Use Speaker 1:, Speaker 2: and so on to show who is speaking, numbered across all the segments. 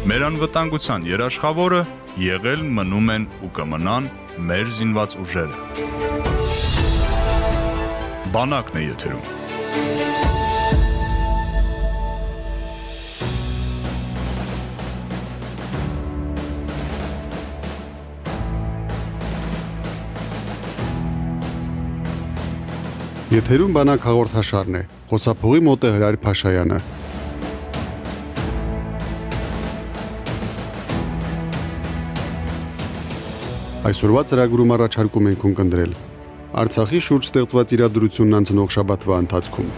Speaker 1: Մեր անվտանգության երաշխավորը եղել մնում են ու կմնան մեր զինված ուժերը։ Բանակն է եթերում։
Speaker 2: Եթերում բանակ հաղորդաշարն է։ Խոսափողի մոտ է Հրայր Փաշայանը։ Այսօրվա ծրագրում առաջարկում ենք ունկնդրել. Արցախի շուրջ ստեղծված իրադրությունն անցնող շաբաթվա ընթացքում։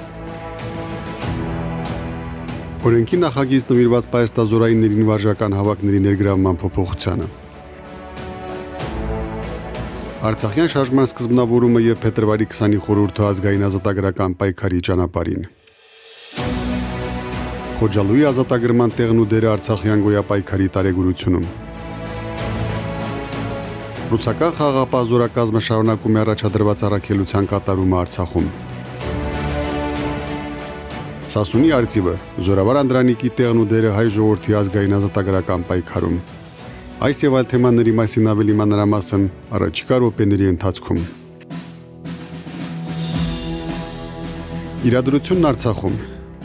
Speaker 2: Օրենքի նախագիծ նվիրված պայստազորայիններին վարժական հավաքների ներգրավման փոփոխությանը։ Արցախյան շարժման սկզբնավորումը եւ փետրվարի 20-ի խորհուրդը ազգային ազատագրական պայքարի ճանապարհին։ Խոջալույի ազատագրման տեղն ու դերը Արցախյան գոյապայքարի տարեգրությունում։ Ռուսական խաղապահ զորակազմը շարունակում է առաջադրված առաքելության կատարումը Արցախում։ Սասունի արծիվը Զորավար Անդրանիկի տեղն ու դերը հայ ժողովրդի ազգային ազատագրական պայքարում։ Այս եւ այլ թեմաների մասին ավելի մանրամասն առաջիկա րոպեների ընթացքում։ Իրադրությունն Արցախում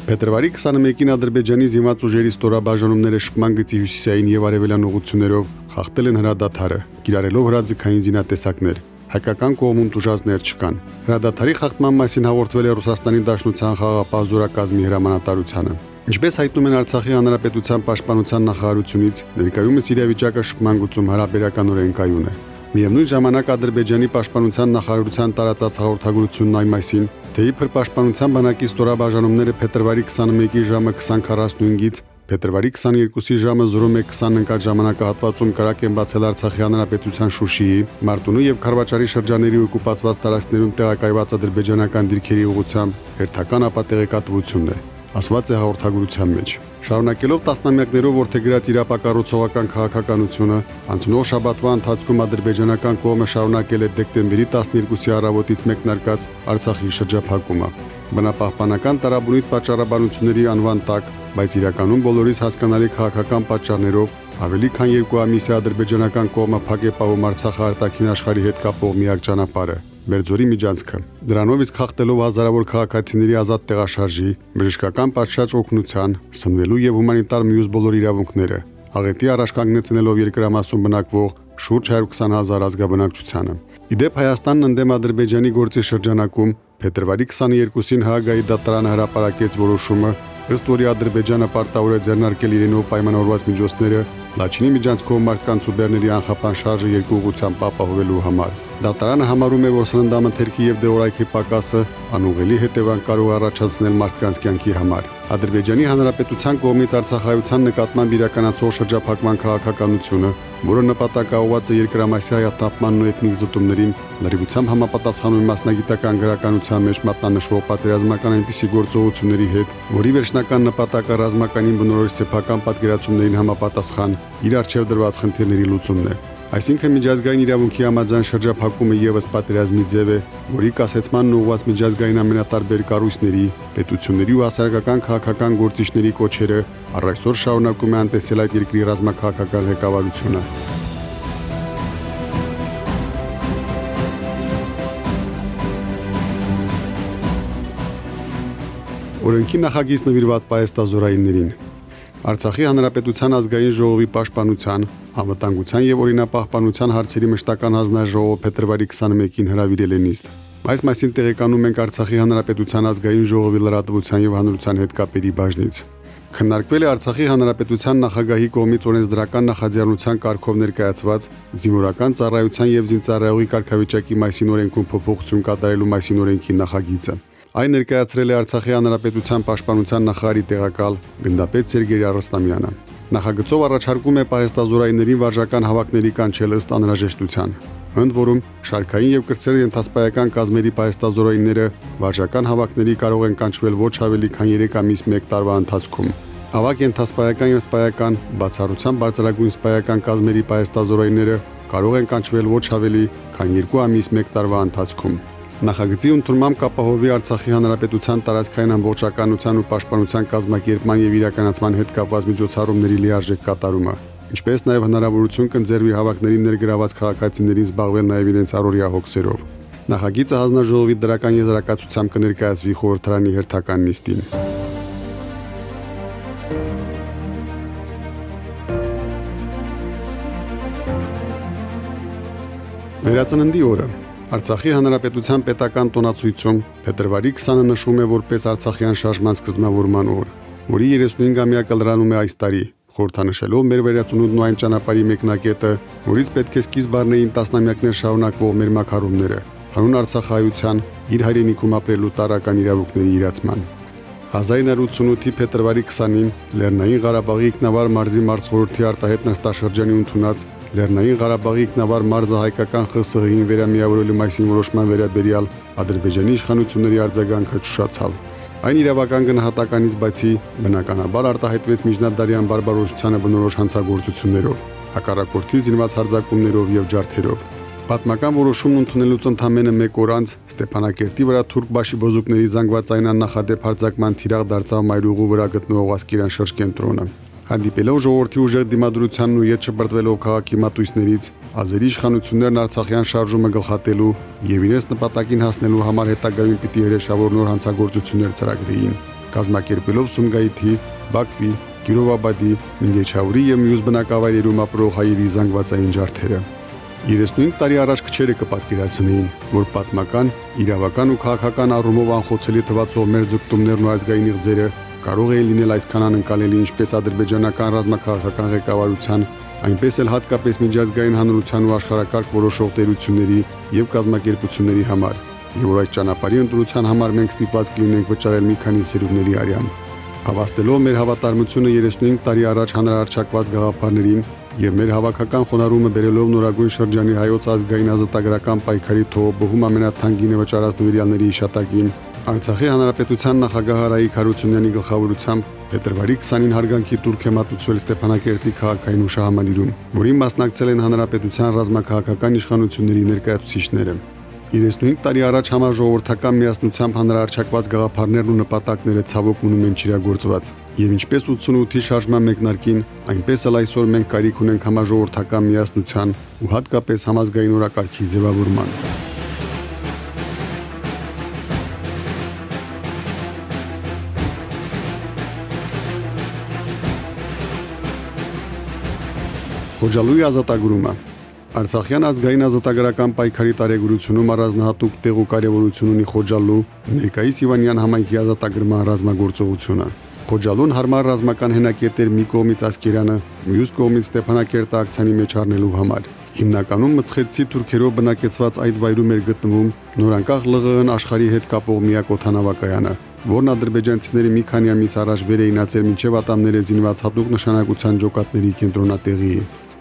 Speaker 2: Փետրվարի 21-ին Ադրբեջանի զինված ուժերի ստորաբաժանումները շփման գծի հյուսիսային եւ արևելյան ուղություններով խախտել են հրադադարը, կիրառելով հրաձգային զինատեսակներ։ Հայկական կողմում դժվարներ չկան։ Հրադադարի խախտման մասին հաղորդվել է Ռուսաստանի Դաշնության խաղապահ զորակազմի հրամանատարությանը։ Ինչպես հայտնում են Արցախի հանրապետության պաշտպանության նախարարությունից, ներկայումս իրավիճակը շփման գծում հարաբերականորեն կայուն է։ Միևնույն ժամանակ Ադրբեջանի պաշտպանության նախարարության տարածած հաղորդագրությունն այն մասին, թե իբր պաշտպանության բանակի ստորաբաժանումները փետրվարի 21-ի ժամը 20:45-ից փետրվարի 22-ի ժամը 01:20 ընկած ժամանակահատվածում կրակ են բացել Արցախի հանրապետության Շուշիի, Մարտունու եւ Խարվաճարի շրջանների օկուպացված տարածքներում տեղակայված ադրբեջանական դիրքերի ուղղությամբ հերթական ապատեղեկատվությունն է ասված է հաղորդագրության մեջ։ Շարունակելով տասնամյակներով որդեգրած իրապակառուցողական քաղաքականությունը, անցնող շաբաթվա ընթացքում ադրբեջանական կողմը շարունակել է դեկտեմբերի 12-ի առավոտից մեկնարկած Արցախի շրջափակումը։ Բնապահպանական տարաբնույթ պատճառաբանությունների անվան տակ, բայց իրականում բոլորիս հասկանալի քաղաքական պատճառներով ավելի քան 2 ամիս է ադրբեջանական կողմը փակ է պահում Արցախի արտաքին աշխարհի հետ կապող միակ ճանապարհը։ Բերձորի միջանցքը։ Դրանով իսկ խախտելով հազարավոր քաղաքացիների ազատ տեղաշարժի, բժշկական պատշաճ օգնության, սնվելու եւ հումանիտար մյուս բոլոր իրավունքները, աղետի առաջ կանգնեցնելով երկրամասում բնակվող շուրջ 120 հազար ազգաբնակչությանը։ Իդեպ Հայաստանն ընդդեմ Ադրբեջանի գործի շրջանակում փետրվարի 22-ին Հաագայի դատարանը հրապարակեց որոշումը, ըստ որի Ադրբեջանը պարտավոր է ձեռնարկել իրենով պայմանավորված միջոցները Լաչինի միջանցքով մարդկանց ու բեռների անխափան շարժը երկու ուղղությամբ ապահովելու համար։ Դատարանը համարում է, որ սննդամթերքի եւ դեղորայքի պակասը անուղելի հետևանք կարող առաջացնել մարդկանց կյանքի համար։ Ադրբեջանի Հանրապետության կողմից Արցախայցյան նկատմամբ իրականացող շրջափակման քաղաքականությունը, որը նպատակաուղված է երկրամասյա հայաթափմանն ու էթնիկ զտումներին, լրիվությամբ համապատասխանում է մասնագիտական գրականության մեջ մատնանշվող պատերազմական այնպիսի գործողությունների հետ, որի վերջնական նպատակը ռազմականին բնորոշ սեփական պատկերացումներին համապատասխան իր արժեվ դրված խնդիրների լուծումն է։ Այսինքն միջազգային իրավունքի համաձայն շրջափակումը եւս պատերազմի ձև է, որի կասեցմանն ուղղված միջազգային ամենատարբեր կառույցների, պետությունների ու հասարակական քաղաքական գործիչների կոչերը առայսօր շարունակում է անտեսել այդ երկրի ռազմաքաղաքական ղեկավարությունը։ Օրենքի նախագիծ նվիրված պայեստազորայիններին Արցախի հանրապետության ազգային ժողովի պաշտպանության, անվտանգության եւ օրինապահպանության հարցերի մշտական հանձնաժողովը փետրվարի 21-ին հրավիրել է նիստ։ Այս մասին տեղեկանում ենք Արցախի հանրապետության ազգային ժողովի լրատվության եւ հանրության հետ կապերի բաժնից։ Քննարկվել է Արցախի հանրապետության նախագահի կողմից օրենսդրական նախաձեռնության կարգով ներկայացված զինվորական ծառայության եւ զինծառայողի կարգավիճակի մասին օրենքում փոփոխություն կատարելու մասին օրենքի նախագիծը։ Այն ներկայացրել է Արցախի հանրապետության պաշտպանության նախարարի տեղակալ գնդապետ Սերգեյ Արստամյանը։ Նախագծով առաջարկում է պահեստազորայիններին վարժական հավաքների կանչել ըստ անհրաժեշտության։ Ընդ որում, շարքային եւ կրծեր ենթասպայական կազմերի պահեստազորայինները վարժական հավաքների կարող են կանչվել ոչ ավելի քան 3 ամիս 1 տարվա ընթացքում։ Ավակ ենթասպայական եւ սպայական բացառության բարձրագույն սպայական կազմերի պահեստազորայինները կարող են կանչվել ոչ ավելի քան 2 ամիս 1 տարվա ընթացքում։ Նախագծի ընդունմամբ կապահովի Արցախի հանրապետության տարածքային ամբողջականության ու պաշտպանության կազմակերպման եւ իրականացման հետ կապված միջոցառումների լիարժեք կատարումը, ինչպես նաեւ հնարավորություն կընձեռվի հավաքների ներգրաված քաղաքացիներին զբաղվել նաեւ իրենց առօրյա հոգսերով։ Նախագիծը հանձնաժողովի դրական եզրակացությամբ կներկայացվի խորհրդարանի հերթական նիստին։ Վերածննդի օրը Արցախի հանրապետության պետական տոնացույցում փետրվարի 20-ը նշվում է որպես Արցախյան շարժման սկզբնավորման օր, որի 35-ամյակը լրանում է այս տարի, խորհրդանշելով մեր վերածնունդն ու այն ճանապարհի մեկնակետը, որից պետք է սկիզբ առնեին տասնամյակներ շարունակվող մեր մակարոնները, հանուն Արցախայության իր հայրենիքում ապրելու տարական իրավունքների իրացման։ 1988-ի փետրվարի 20-ին Լեռնային Ղարաբաղի ինքնավար մարզի մարզխորհրդի արտահայտ նստաշրջանի ընդունած Լեռնային Ղարաբաղի ինքնավար մարզը հայկական ԽՍՀ-ին վերամիավորելու մասին որոշման վերաբերյալ Ադրբեջանի իշխանությունների արձագանքը ճշացավ։ Այն իրավական գնահատականից բացի բնականաբար արտահայտվեց միջնադարյան բարբարոսությանը բնորոշ հանցագործություններով, հակառակորդի զինված հարձակումներով եւ ջարդերով։ Պատմական որոշումն ընդունելուց ընդամենը 1 օր անց Ստեփանակերտի վրա թուրք բաշի բոզուկների զանգվածային նախադեպ հարձակման թիրախ դարձավ Մայրուղու վրա գտնվող Ասկերան շրջկենտրոնը։ Հանդիպելով ժողովրդի ուժեղ դիմադրությանն ու ետ չբրտվելով քաղաքի մատույցներից, ազերի իշխանություններն Արցախյան շարժումը գլխատելու եւ իրենց նպատակին հասնելու համար հետագայում պիտի հրեշավոր նոր հանցագործություններ ծրագրեին, կազմակերպելով Սումգայիթի, Բաքվի, Գիրովաբադի, Մինգեչաուրի եւ մյուս բնակավայրերում ապրող հայերի զանգվածային ջարդերը։ 35 տարի առաջ քչերը կպատկերացնեին, որ պատմական, իրավական ու քաղաքական առումով անխոցելի թվացող մեր ձգտումներն ու ազգային իղձերը կարող է լինել այսքան անկալելի ինչպես ադրբեջանական ռազմաքաղաքական ղեկավարության, այնպես էլ հատկապես միջազգային հանրության ու աշխարհակարգ որոշող տերությունների եւ կազմակերպությունների համար, եւ որ այդ ճանապարհի ընտրության համար մենք ստիպված կլինենք վճարել մի քանի ծերուկների արյան։ Հավաստելով մեր հավատարմությունը 35 տարի առաջ հանրահարչակված գաղափարներին եւ մեր հավաքական խոնարհումը բերելով նորագույն շրջանի հայոց ազգային ազատագրական պայքարի թողոբոհում ամենաթանկինը վճարած նվիրյալների իշտակին Արցախի հանրապետության նախագահ Արայիկ Հարությունյանի գլխավորությամբ փետրվարի 20-ին հարգանքի տուրք է մատուցվել Ստեփանակերտի քաղաքային հուշահամալիրում, որին մասնակցել են հանրապետության ռազմաքաղաքական իշխանությունների ներկայացուցիչները։ 35 տարի առաջ համաժողովրդական միասնությամբ հանրարարչակված գաղափարներն ու նպատակները ցավոք մնում են չիրագործված։ Եվ ինչպես 88-ի շարժման մեկնարկին, այնպես էլ այսօր մենք կարիք ունենք համաժողովրդական միասնության ու հատկապես համազգային օրակարգի ձևավորման։ Խոջալույի ազատագրումը Արցախյան ազգային ազատագրական պայքարի տարեգրությունում առանձնահատուկ տեղ ու կարևորություն ունի Խոջալու ներկայիս Իվանյան համայնքի ազատագրման ռազմագործողությունը։ Խոջալուն հարմար ռազմական հենակետեր մի կողմից Ասկերյանը, մյուս կողմից Ստեփանակերտը ակցիանի մեջ առնելու համար։ Հիմնականում մցխեցի թուրքերով բնակեցված այդ վայրում էր գտնվում նորանկախ ԼՂՀ-ն աշխարհի հետ կապող միակ օթանավակայանը, որն ադրբեջանցիների մի քանի ամիս առաջ վեր էին ացել մինչև ատամները զինված հատուկ նշանակության ջոկատների կենտրոնատեղի։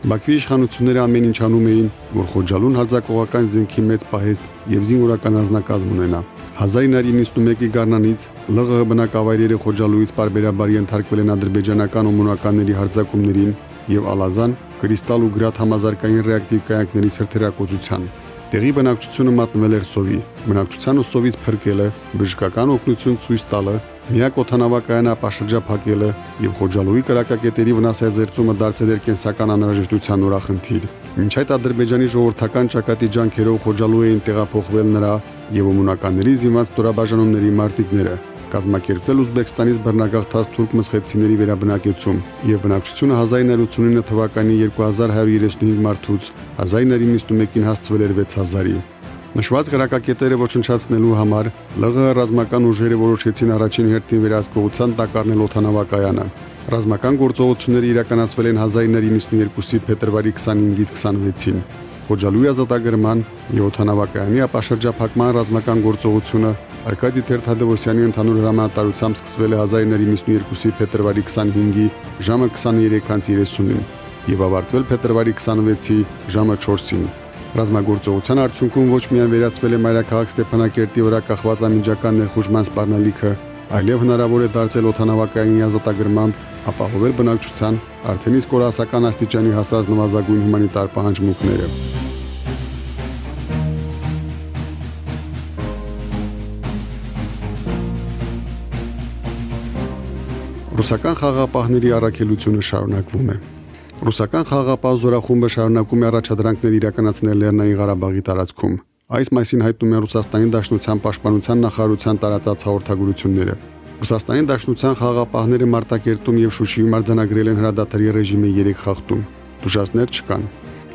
Speaker 2: Բաքվի իշխանությունները ամեն ինչ անում էին, որ Խոջալուն հարձակողական զենքի մեծ պահեստ եւ զինվորական ազնագազմ ունենա։ 1991-ի գարնանից ԼՂՀ բնակավայրերը Խոջալույից բարբերաբար ենթարկվել են ադրբեջանական օմոնականների հարձակումներին եւ Ալազան, Կրիստալ ու Գրադ համազարգային ռեակտիվ կայանքների ցրթերակոծության։ Տեղի բնակչությունը մատնվել էր սովի։ Բնակչությանը սովից փրկելը, բժշկական օգնություն ցույց տալը, միակ օթանավակայան ապաշրջափակելը եւ Խոջալույի կրակակետերի վնասազերծումը դարձել էր կենսական անհրաժեշտության ուրախնդիր։ Մինչ այդ Ադրբեջանի ժողովրդական ճակատի ջանքերով Խոջալու էին տեղափոխվել նրա եւ օմոնականների զինված ստորաբաժանումների մարտիկները, կազմակերպվել Ուզբեկստանից բռնագաղթած թուրք մսխեցիների վերաբնակեցում եւ բնակչությունը 1989 թվականի 2135 մարդուց 1991-ին հասցվել էր 6000-ի։ Նշված գրակակետերը ոչնչացնելու համար ԼՂ ռազմական ուժերը որոշեցին առաջին հերթին վերահսկողության տակ առնել օթանավակայանը։ Ռազմական գործողությունները իրականացվել են 1992-ի փետրվարի 25-ից 26-ին։ Խոջալույի ազատագրման եւ օթանավակայանի ապաշրջափակման ռազմական գործողությունը Արկադի Թերթադևոսյանի ընդհանուր հրամանատարությամբ սկսվել է 1992-ի փետրվարի 25-ի ժամը 23:30-ին եւ ավարտվել փետրվարի 26-ի ժամը 4-ին։ Ռազմագործողության արդյունքում ոչ միայն վերացվել է մայրաքաղաք Ստեփանակերտի վրա կախված ամիջական ներխուժման սպառնալիքը, այլև հնարավոր է դարձել օթանավակայանի ազատագրմամբ ապահովել բնակչության արդեն իսկ օրասական աստիճանի հասած նվազագույն հումանիտար պահանջմունքները։ Ռուսական խաղապահների առաքելությունը շարունակվում է։ Ռուսական խաղապահ զորախումբը շարունակում է առաջադրանքներ իրականացնել Լեռնային Ղարաբաղի տարածքում։ Այս մասին հայտնում է Ռուսաստանի Դաշնության Պաշտպանության նախարարության տարածած հաղորդագրությունները։ Ռուսաստանի Դաշնության խաղապահները Մարտակերտում եւ Շուշիում արձանագրել են հրադադարի ռեժիմի 3 խախտում։ Դժվարներ չկան։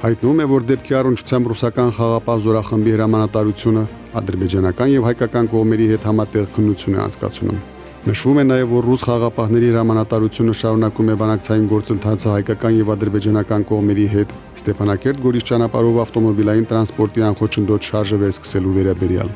Speaker 2: Հայտնում է, որ դեպքի առնչությամբ ռուսական խաղապահ զորախմբի հրամանատարությունը ադրբեջանական եւ հայկական կողմերի հետ համատեղ քննություն է անցկացնում։ Նշվում է նաև, որ ռուս խաղապահների հրամանատարությունը շարունակում է բանակցային գործընթացը հայկական եւ ադրբեջանական կողմերի հետ Ստեփանակերտ-Գորիս ճանապարհով ավտոմոբիլային տրանսպորտի անխոչնդոտ շարժը վերսկսելու վերաբերյալ։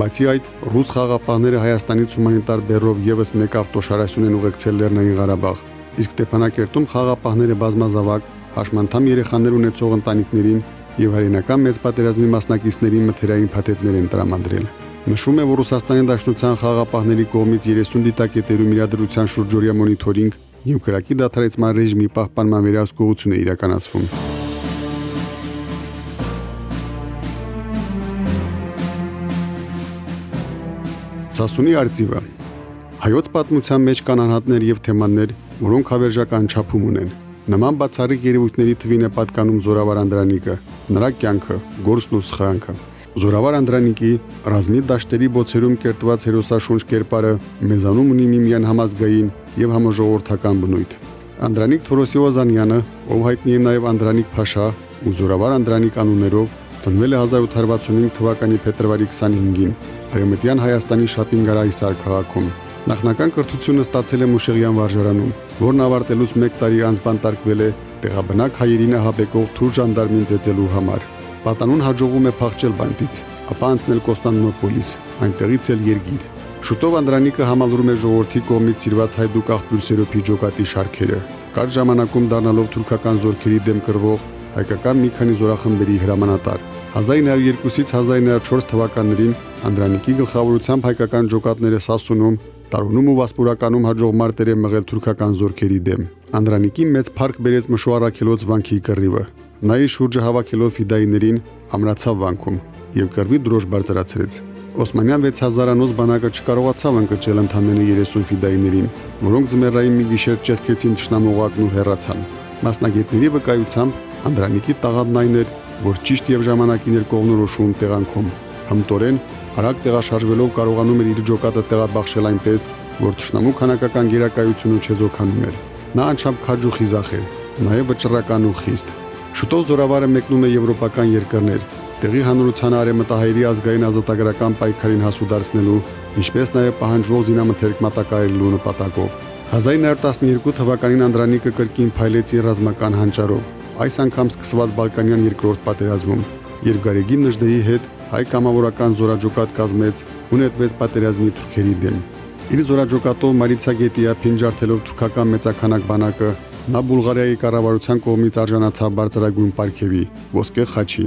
Speaker 2: Բացի այդ, ռուս խաղապահները Հայաստանից հումանիտար բեռով եւս մեկ ավտոշարասյուն են ուղեկցել Լեռնային Ղարաբաղ, իսկ Ստեփանակերտում խաղապահները բազմազավակ հաշմանդամ երեխաներ ունեցող ընտանիքներին եւ հայրենական մեծ պատերազմի մասնակիցներին մթերային փաթեթներ են տրամադրել։ Նշվում է, որ Ռուսաստանի Դաշնության խաղապահների կողմից 30 դիտակետերում իրադրության շուրջօրյա մոնիթորինգ եւ քրակի դադարեցման ռեժիմի պահպանման վերահսկողություն է իրականացվում։ Սասունի արծիվը. Հայոց պատմության մեջ կան անհատներ եւ թեմաներ, որոնք հավերժական չափում ունեն։ Նման բացառիկ երևույթների թվին է պատկանում Զորավար Անդրանիկը, նրա կյանքը, գործն ու սխրանքը։ Զորավար Անդրանիկի ռազմի դաշտերի բոցերում կերտված հերոսաշունչ կերպարը մեզանում ունի միմյան համազգային եւ համաժողովրդական բնույթ։ Անդրանիկ Թորոսիոզանյանը, ով հայտնի է նաեւ Անդրանիկ Փաշա ու Զորավար Անդրանիկ անուններով, ծնվել է 1865 թվականի փետրվարի 25-ին Արևմտյան Հայաստանի Շապինգարայիսար քաղաքում։ Նախնական կրթությունը ստացել է Մուշեղյան վարժարանում, որն ավարտելուց 1 տարի անց բանտարկվել է տեղաբնակ հայերին հապեկող թուր ժանդարմին ծեծելու համար։ Պատանուն հաջողում է փախչել բանտից, ապա անցնել Կոստանդնոպոլիս, այնտեղից էլ երգիր։ Շուտով Անդրանիկը համալրում է ժողովրդի կողմից սիրված հայդուկ աղբյուր Սերոփի ջոկատի շարքերը։ Կար ժամանակում դառնալով թուրքական զորքերի դեմ կրվող հայկական մի քանի զորախմբերի հրամանատար։ 1902-ից 1904 թվականներին Անդրանիկի գլխավորությամբ հայկական ջոկատները Սասունում, Տարունում ու Վասպուրականում հաջող մարտեր են մղել թուրքական զորքերի դեմ։ Անդրանիկի մեծ փառք բերեց մշուարակելոց վանքի կռիվը, Նա իր շուրջը հավաքելով ֆիդայիներին ամրացավ վանքում եւ կրվի դրոշ բարձրացրեց։ Օսմանյան 6000-անոց բանակը չկարողացավ ընկճել ընդամենը 30 ֆիդայիներին, որոնք ձմեռային մի գիշեր ճեղքեցին ճշնամողակն ու հեռացան։ Մասնագետների վկայությամբ Անդրանիկի տաղանդն այն էր, որ ճիշտ եւ ժամանակին էր կողնորոշում տեղանքում։ Հմտորեն արագ տեղաշարժվելով կարողանում էր իր ջոկատը տեղաբաշխել այնպես, որ ճշնամու քանակական գերակայությունը չեզոքանում էր։ Նա անչափ քաջու խիզախ էր, նաև վճռական ու խիստ։ Շուտով զորավարը մեկնում է եվրոպական երկրներ, տեղի հանրությանը արեմտահայերի ազգային ազատագրական պայքարին հասու դարձնելու, ինչպես նաև պահանջվող զինամթերք մատակարարելու նպատակով։ 1912 թվականին Անդրանիկը կրկին փայլեց ռազմական հանճարով։ Այս անգամ սկսված Բալկանյան երկրորդ պատերազմում, երբ Գարեգին Նժդեի հետ հայ կամավորական զորաճոկատ կազմեց ու նետվեց պատերազմի թուրքերի դեմ։ Իր զորաճոկատով Մարիցա գետիա փինջարթելով թուրքական մեծականակ բանակը Նա Բուլղարիայի կառավարության կողմից արժանացավ բարձրագույն պարգևի՝ ոսկե խաչի։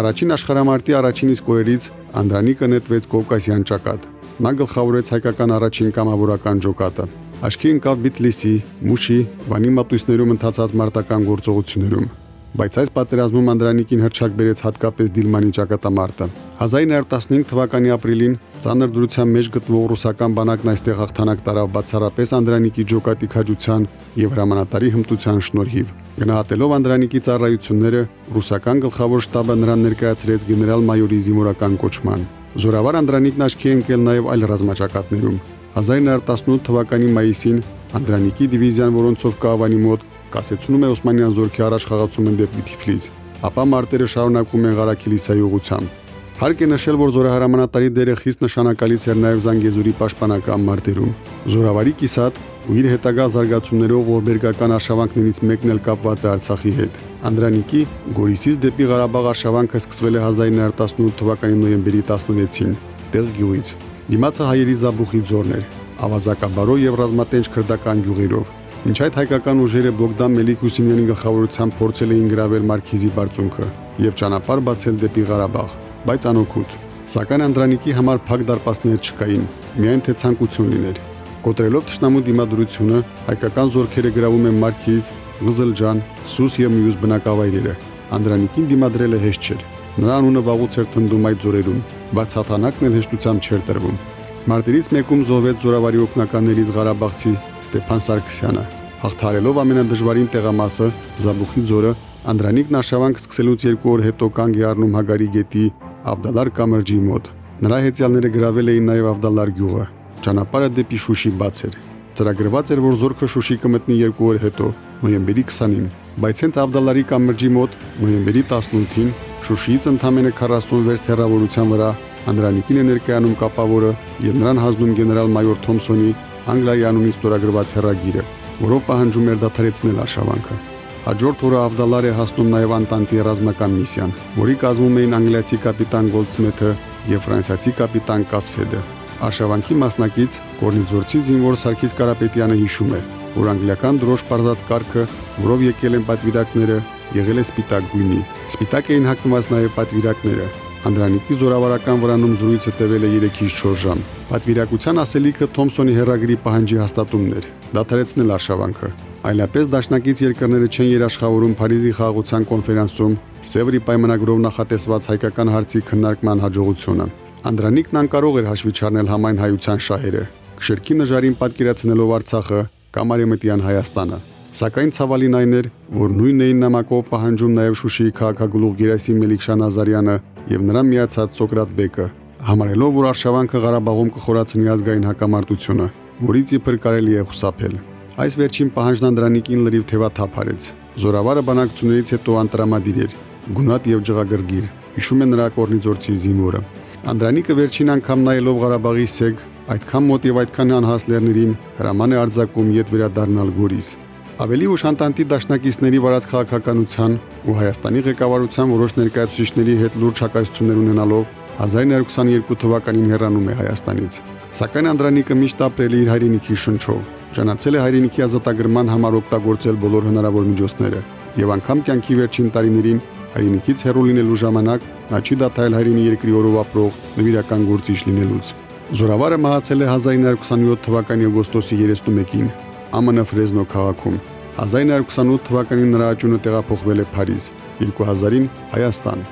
Speaker 2: Առաջին աշխարհամարտի առաջին իսկ օրերից Անդրանիկը նետվեց Կովկասյան ճակատ։ Նա գլխավորեց հայկական առաջին կամավորական ջոկատը։ Աչքի ընկավ Բիտլիսի, Մուշի, Վանի մատույցներում ընթացած մարտական գործողություններում բայց այս պատերազմում Անդրանիկին հրճակ բերեց հատկապես Դիլմանի ճակատամարտը։ 1915 թվականի ապրիլին ցաներ դրության մեջ գտնվող ռուսական բանակն այստեղ հաղթանակ տարավ բացառապես Անդրանիկի ջոկատի քաջության եւ հրամանատարի հմտության շնորհիվ։ Գնահատելով Անդրանիկի ծառայությունները, ռուսական գլխավոր շտաբը նրան ներկայացրեց գեներալ-մայորի զինվորական կոչման։ Զորավար Անդրանիկն աչքի ընկել նաև այլ ռազմաճակատներում։ 1918 թվականի մայիսին Անդրանիկի դիվիզիան, որոնցով Կավանի մոտ կասեցնում է Օսմանյան զորքի առաջխաղացումը դեպի Թիֆլիս, ապա մարտերը շարունակում են Ղարաքիլիսայի ուղությամբ։ Հարկ է նշել, որ զորահրամանատարի դերը խիստ նշանակալից էր նաև Զանգեզուրի պաշտպանական մարտերում։ Զորավարի կիսատ ու իր հետագա զարգացումներով ողբերգական արշավանքներից մեկն էլ կապված է Արցախի հետ։ Անդրանիկի Գորիսից դեպի Ղարաբաղ արշավանքը սկսվել է 1918 թվականի նոյեմբերի 16-ին տեղ գյուղից։ Դիմացը հայերի Զաբուխի ձորն էր, ավազակաբարո եւ ռազմատենչ քրդական գյուղերով։ Մինչ այդ հայկական ուժերը Բոգդան Մելիք-Հուսինյանի գլխավորությամբ փորձել էին գravel Մարքիզի բարձունքը եւ ճանապարհ բացել դեպի Ղարաբաղ, բայց անօգուտ։ Սակայն Անդրանիկի համար փակ դարպասներ չկային, միայն թե ցանկություն լիներ։ Կոտրելով ճշնամու դիմադրությունը, հայկական զորքերը գրավում են Մարքիզ, Ղզլջան, Սուս եւ մյուս բնակավայրերը։ Անդրանիկին դիմադրելը հեշտ չէր։ Նրա անունը վաղուց էր թնդում այդ զորերում, բայց հաթանակն էլ հեշտությամբ չէր տրվում։ Մարտիրից մեկում զոհվեց զորավարի օկնականներից Ղարաբաղցի Ստեփան Սարգսյանը։ Հաղթարելով ամենադժվարին տեղամասը Զաբուխի ձորը Անդրանիկն արշավանք սկսելուց երկու օր հետո կանգ է առնում Հագարի գետի Ավդալար կամրջի մոտ։ Նրա հետյալները գրավել էին նաև Ավդալար գյուղը։ Ճանապարհը դեպի Շուշի բաց էր։ Ծրագրված էր, որ Զորքը Շուշի կմտնի երկու օր հետո, նոյեմբերի 20-ին, բայց հենց Ավդալարի կամրջի մոտ նոյեմբերի 18-ին Շուշիից ընդամենը 46 հեռավորության վրա Անդրանիկին է ներկայանում կապավորը եւ նրան հանձնում գեներալ-մայոր Թոմսոնի Անգլիայի անունից ստորագրված հեռագիրը, որով պահանջում էր դադարեցնել արշավանքը։ Հաջորդ օրը Ավդալար է հասնում նաև Անտանտի ռազմական միսիան, որի կազմում էին անգլիացի կապիտան Գոլդսմեթը եւ ֆրանսիացի կապիտան Կասֆեդը։ Արշավանքի մասնակից Կորնիձորցի զինվոր Սարգիս Կարապետյանը հիշում է, որ անգլիական դրոշ բարձած կարգը, որով եկել են պատվիրակները, եղել է սպիտակ գույնի։ Սպիտակ էին հագնված նաև պատվիրակները, Անդրանիկի զորավարական վրանում զրույցը տևել է 3-ից 4 ժամ։ Պատվիրակության ասելիքը Թոմսոնի հերագրի պահանջի հաստատումն էր՝ դադարեցնել արշավանքը։ Այլապես դաշնակից երկրները չեն երաշխավորում Փարիզի խաղաղության կոնֆերանսում Սևրի պայմանագրով նախատեսված հայկական հարցի քննարկման հաջողությունը։ Անդրանիկն անկարող էր հաշվի չառնել համայն հայության շահերը, շերքի նժարին պատկերացնելով Արցախը կամ Արեմտյան Հայաստանը։ Սակայն ցավալին այն էր, որ նույն էին նամակով պահանջում նաև Շուշիի քաղաքագլուխ Գերասիմ Մելիքշան Ազարյանը եւ նրան միացած Սոկրատ Բեկը, համարելով, որ Արշավանքը Ղարաբաղում կխորացնի ազգային հակամարտությունը, որից իբր կարելի է խուսափել։ Այս վերջին պահանջն Անդրանիկին լրիվ թևաթափ արեց։ Զորավարը բանակցություններից հետո անտրամադիր էր, գունատ եւ ջղագրգիր, հիշում է նրա կորնիձորցի զինվորը։ Անդրանիկը վերջին անգամ նայելով Ղարաբաղի սեգ, այդքան մոտ եւ այդքան անհաս լեռներին հրաման է արձակում յետ վերադառնալ Գորիս։ Ավելի ուշ Անտանտի դաշնակիցների վարած քաղաքականության ու Հայաստանի ղեկավարության որոշ ներկայացուցիչների հետ լուրջ հակասություններ ունենալով 1922 թվականին հեռանում է Հայաստանից։ Սակայն Անդրանիկը միշտ ապրել է իր հայրենիքի շնչով, ճանաչել է հայրենիքի ազատագրման համար օգտագործել բոլոր հնարավոր միջոցները եւ անգամ կյանքի վերջին տարիներին հայրենիքից հեռու լինելու ժամանակ նա չի դատայել հայրենի երկրի օրով ապրող նվիրական գործիչ լինելուց։ Զորավարը մահացել է 1927 թվականի օգոստոսի 31-ին ԱՄՆ Ֆրեզնո քաղաքում։ 1928 թվականին նրա աճյունը տեղափոխվել է Փարիզ, 2000-ին Հայաստան։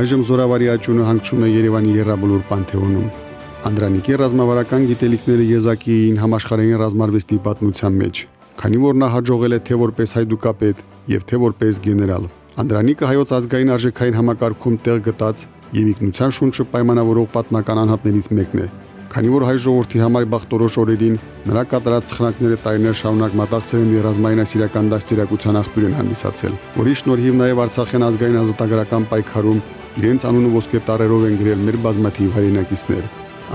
Speaker 2: Այժմ Զորավարի աճյունը հանգչում է Երևանի Եռաբլուր Պանթեոնում։ Անդրանիկի ռազմավարական գիտելիքները եզակի էին համաշխարհային ռազմարվեստի պատմության մեջ, քանի որ նա հաջողել է թե որպես հայդուկապետ եւ թե որպես գեներալ։ Անդրանիկը հայոց ազգային արժեքային համակարգում տեղ գտած եւ ինքնության շունչը պայմանավորող պատմական անհատներից մեկն է, քանի որ հայ ժողովրդի համար բախտորոշ օրերին նրա կատարած սխնակները տարիներ շարունակ մտածել են ռազմային ասիրական դաստիարակության աղբյուր են հանդիսացել, որի շնորհիվ նաև Արցախյան ազգային ազատագրական պայքարում Իրենց անունը ոսկե տարերով են գրել մեր բազմաթիվ հայրենակիցներ։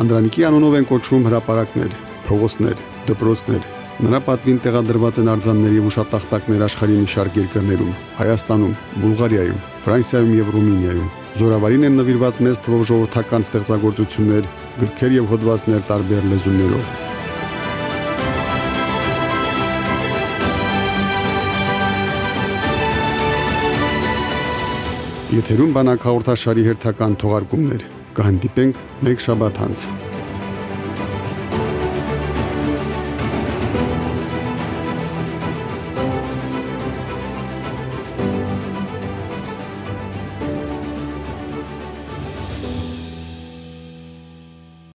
Speaker 2: Անդրանիկի անունով են կոչվում հրապարակներ, փողոցներ, դպրոցներ։ Նրա պատվին տեղադրված են արձանների ու շատախտակներ աշխարհի մի շարք երկրներում՝ Հայաստանում, Բուլղարիայում, Ֆրանսիայում եւ Ռումինիայում։ Զորավարին են նվիրված մեծ թվով ժողովրդական ստեղծագործություններ, գրքեր եւ հոդվածներ տարբեր լեզուներով։ Եթերում բանակ հաղորդաշարի հերթական թողարկումներ։ Կհանդիպենք մեկ շաբաթ անց։